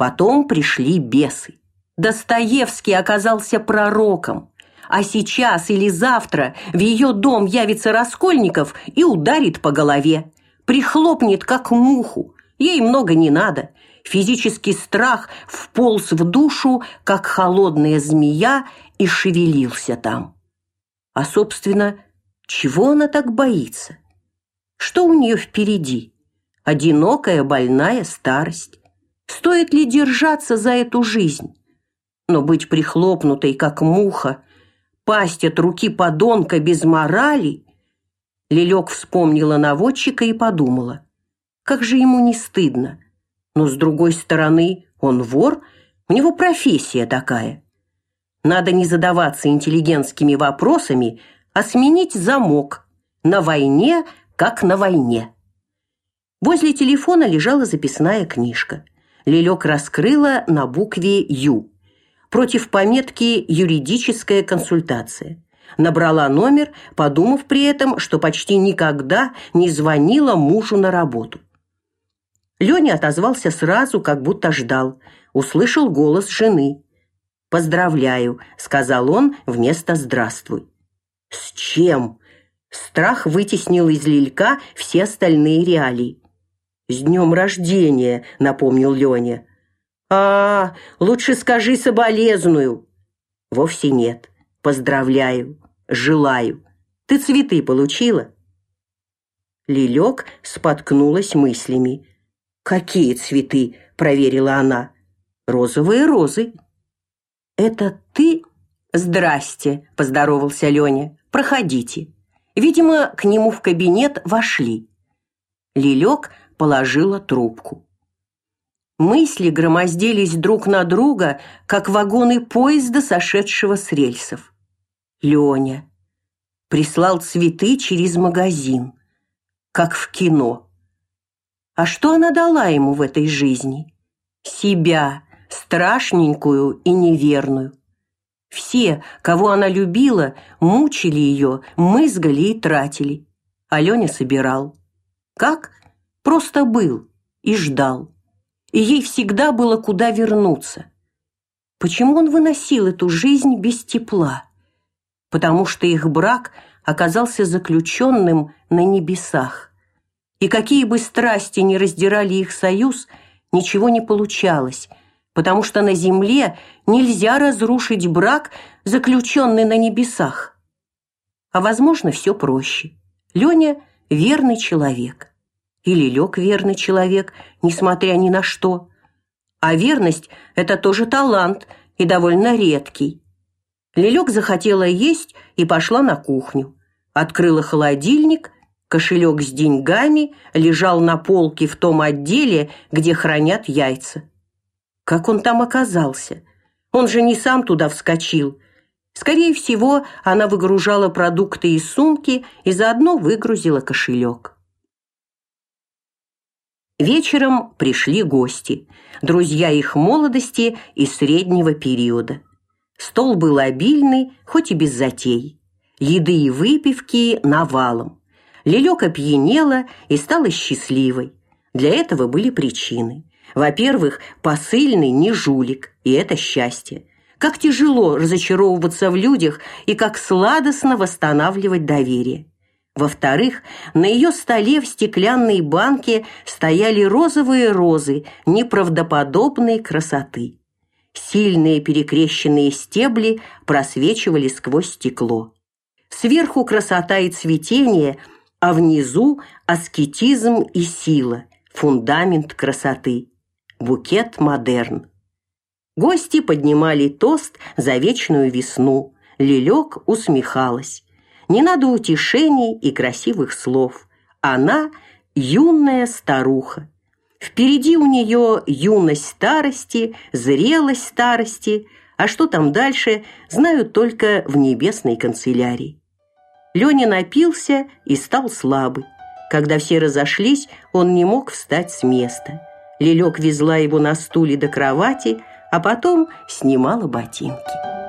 Потом пришли бесы. Достоевский оказался пророком. А сейчас или завтра в ее дом явится Раскольников и ударит по голове. Прихлопнет, как муху. Ей много не надо. Физический страх вполз в душу, как холодная змея, и шевелился там. А, собственно, чего она так боится? Что у нее впереди? Одинокая, больная старость. Стоит ли держаться за эту жизнь? Но быть прихлопнутой, как муха, пасть от руки подонка без морали... Лилек вспомнила наводчика и подумала, как же ему не стыдно. Но с другой стороны, он вор, у него профессия такая. Надо не задаваться интеллигентскими вопросами, а сменить замок. На войне, как на войне. Возле телефона лежала записная книжка. Лилек раскрыла на букве «Ю». Против пометки «Юридическая консультация». Набрала номер, подумав при этом, что почти никогда не звонила мужу на работу. Леня отозвался сразу, как будто ждал. Услышал голос жены. «Поздравляю», — сказал он вместо «здравствуй». «С чем?» Страх вытеснил из Лилька все остальные реалии. «С днем рождения», — напомнил Леня. «А, лучше скажи соболезную». «Вовсе нет. Поздравляю. Желаю. Ты цветы получила?» Лилек споткнулась мыслями. «Какие цветы?» — проверила она. «Розовые розы». «Это ты?» «Здрасте», — поздоровался Леня. «Проходите». Видимо, к нему в кабинет вошли. Лилек положила трубку. Мысли громоздились друг на друга, как вагоны поезда, сошедшего с рельсов. Леня прислал цветы через магазин, как в кино. А что она дала ему в этой жизни? Себя, страшненькую и неверную. Все, кого она любила, мучили ее, мызгали и тратили. А Леня собирал. Как? Просто был и ждал. И ей всегда было куда вернуться. Почему он выносил эту жизнь без тепла? Потому что их брак оказался заключенным на небесах. И какие бы страсти ни раздирали их союз, ничего не получалось – потому что на земле нельзя разрушить брак, заключенный на небесах. А возможно, все проще. Леня верный человек. Или Лёк верный человек, несмотря ни на что. А верность – это тоже талант и довольно редкий. Лилек захотела есть и пошла на кухню. Открыла холодильник, кошелек с деньгами лежал на полке в том отделе, где хранят яйца. Как он там оказался? Он же не сам туда вскочил. Скорее всего, она выгружала продукты из сумки и заодно выгрузила кошелек. Вечером пришли гости, друзья их молодости и среднего периода. Стол был обильный, хоть и без затей. Еды и выпивки навалом. Лилек опьянела и стала счастливой. Для этого были причины. Во-первых, посыльный не жулик, и это счастье. Как тяжело разочаровываться в людях и как сладостно восстанавливать доверие. Во-вторых, на ее столе в стеклянной банке стояли розовые розы неправдоподобной красоты. Сильные перекрещенные стебли просвечивали сквозь стекло. Сверху красота и цветение, а внизу аскетизм и сила, фундамент красоты букет модерн. Гости поднимали тост за вечную весну. Лилек усмехалась. Не надо утешений и красивых слов. Она юная старуха. Впереди у нее юность старости, зрелость старости, а что там дальше, знают только в небесной канцелярии. Леня напился и стал слабый. Когда все разошлись, он не мог встать с места. Лилек везла его на стуле до кровати, а потом снимала ботинки.